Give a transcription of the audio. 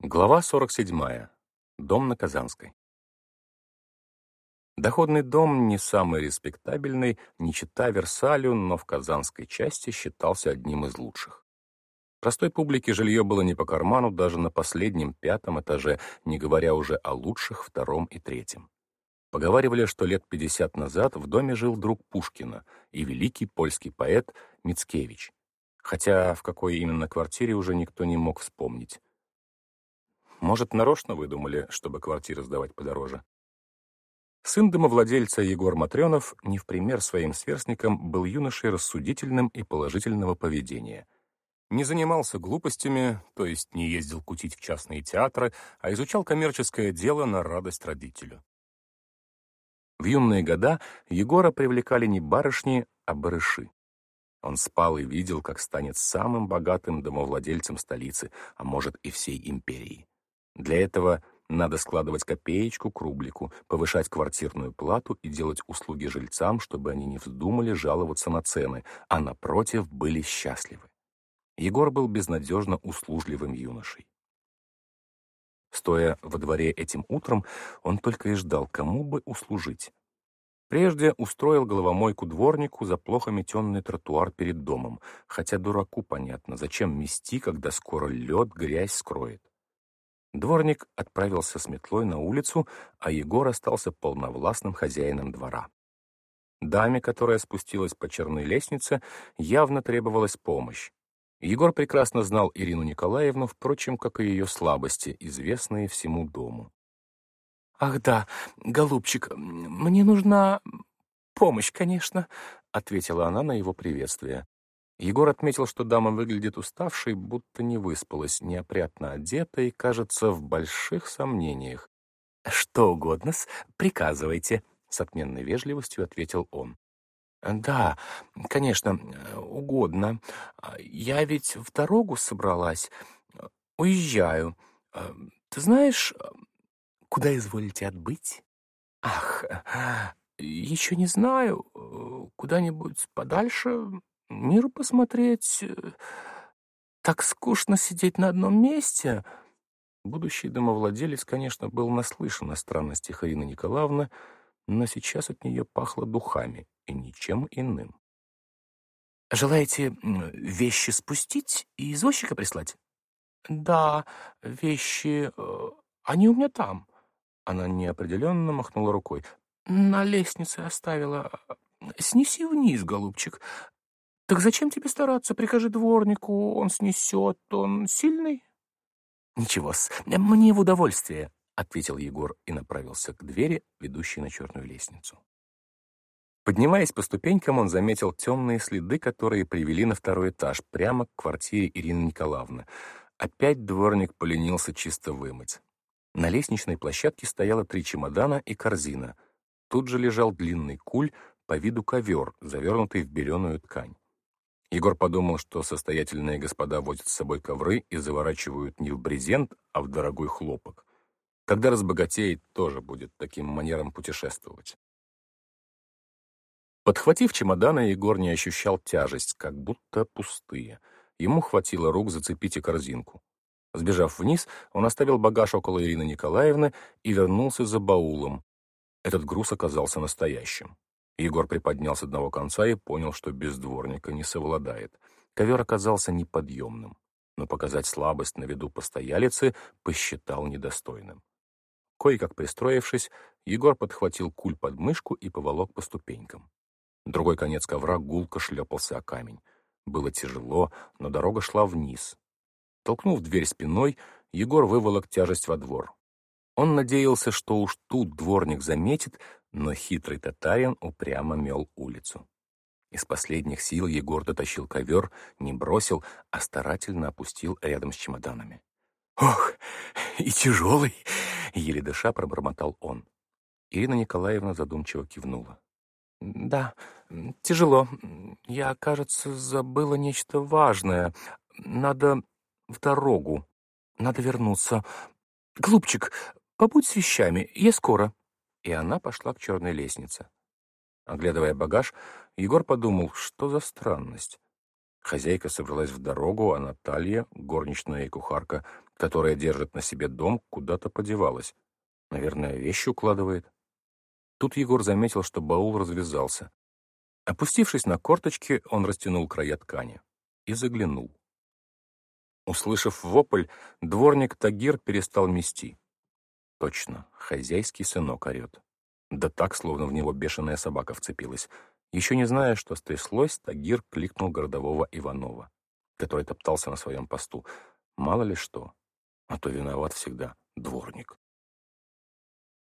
Глава 47. Дом на Казанской. Доходный дом не самый респектабельный, не чита Версалю, но в казанской части считался одним из лучших. Простой публике жилье было не по карману даже на последнем пятом этаже, не говоря уже о лучших втором и третьем. Поговаривали, что лет 50 назад в доме жил друг Пушкина и великий польский поэт Мицкевич, хотя в какой именно квартире уже никто не мог вспомнить. Может, нарочно выдумали, чтобы квартиры сдавать подороже. Сын домовладельца Егор Матренов, не в пример своим сверстникам, был юношей рассудительным и положительного поведения. Не занимался глупостями, то есть не ездил кутить в частные театры, а изучал коммерческое дело на радость родителю. В юные года Егора привлекали не барышни, а барыши. Он спал и видел, как станет самым богатым домовладельцем столицы, а может и всей империи. Для этого надо складывать копеечку к рублику, повышать квартирную плату и делать услуги жильцам, чтобы они не вздумали жаловаться на цены, а, напротив, были счастливы. Егор был безнадежно услужливым юношей. Стоя во дворе этим утром, он только и ждал, кому бы услужить. Прежде устроил головомойку дворнику за плохо метенный тротуар перед домом, хотя дураку понятно, зачем мести, когда скоро лед грязь скроет. Дворник отправился с метлой на улицу, а Егор остался полновластным хозяином двора. Даме, которая спустилась по черной лестнице, явно требовалась помощь. Егор прекрасно знал Ирину Николаевну, впрочем, как и ее слабости, известные всему дому. «Ах да, голубчик, мне нужна помощь, конечно», — ответила она на его приветствие. Егор отметил, что дама выглядит уставшей, будто не выспалась, неопрятно одета и, кажется, в больших сомнениях. «Что угодно, приказывайте», — с отменной вежливостью ответил он. «Да, конечно, угодно. Я ведь в дорогу собралась. Уезжаю. Ты знаешь, куда изволите отбыть?» «Ах, еще не знаю. Куда-нибудь подальше, мир посмотреть. Э, так скучно сидеть на одном месте. Будущий домовладелец, конечно, был наслышан о странностях Ирины Николаевны, но сейчас от нее пахло духами и ничем иным. «Желаете вещи спустить и извозчика прислать?» «Да, вещи... Э, они у меня там». Она неопределенно махнула рукой. «На лестнице оставила. Снеси вниз, голубчик. Так зачем тебе стараться? Прикажи дворнику, он снесет, он сильный. Ничего-с, мне в удовольствие, ответил Егор и направился к двери, ведущей на черную лестницу. Поднимаясь по ступенькам, он заметил темные следы, которые привели на второй этаж, прямо к квартире Ирины Николаевны. Опять дворник поленился чисто вымыть. На лестничной площадке стояло три чемодана и корзина. Тут же лежал длинный куль, по виду ковер, завернутый в беленую ткань. Егор подумал, что состоятельные господа возят с собой ковры и заворачивают не в брезент, а в дорогой хлопок. Когда разбогатеет, тоже будет таким манером путешествовать. Подхватив чемоданы, Егор не ощущал тяжесть, как будто пустые. Ему хватило рук зацепить и корзинку. Сбежав вниз, он оставил багаж около Ирины Николаевны и вернулся за баулом. Этот груз оказался настоящим. Егор приподнял с одного конца и понял, что без дворника не совладает. Ковер оказался неподъемным, но показать слабость на виду постоялицы посчитал недостойным. Кое-как пристроившись, Егор подхватил куль под мышку и поволок по ступенькам. Другой конец ковра гулко шлепался о камень. Было тяжело, но дорога шла вниз. Толкнув дверь спиной, Егор выволок тяжесть во двор. Он надеялся, что уж тут дворник заметит, но хитрый татарин упрямо мел улицу. Из последних сил Егор дотащил ковер, не бросил, а старательно опустил рядом с чемоданами. «Ох, и тяжелый!» — еле дыша пробормотал он. Ирина Николаевна задумчиво кивнула. «Да, тяжело. Я, кажется, забыла нечто важное. Надо в дорогу. Надо вернуться. Глупчик, побудь с вещами, я скоро» и она пошла к черной лестнице. Оглядывая багаж, Егор подумал, что за странность. Хозяйка собралась в дорогу, а Наталья, горничная и кухарка, которая держит на себе дом, куда-то подевалась. Наверное, вещи укладывает. Тут Егор заметил, что баул развязался. Опустившись на корточки, он растянул края ткани и заглянул. Услышав вопль, дворник Тагир перестал мести. Точно, хозяйский сынок орет. Да так, словно в него бешеная собака вцепилась. Еще не зная, что стряслось, Тагир кликнул городового Иванова, который топтался на своем посту. Мало ли что, а то виноват всегда дворник.